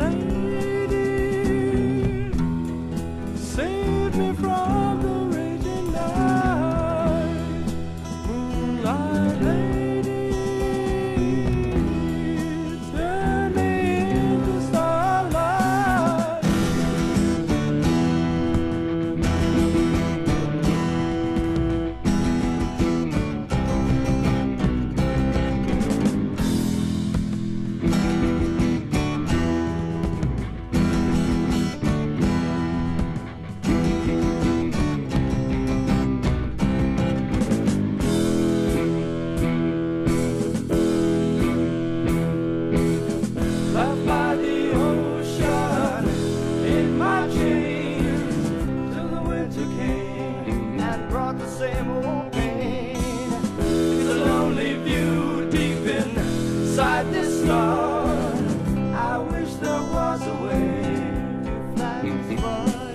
Москва. heart.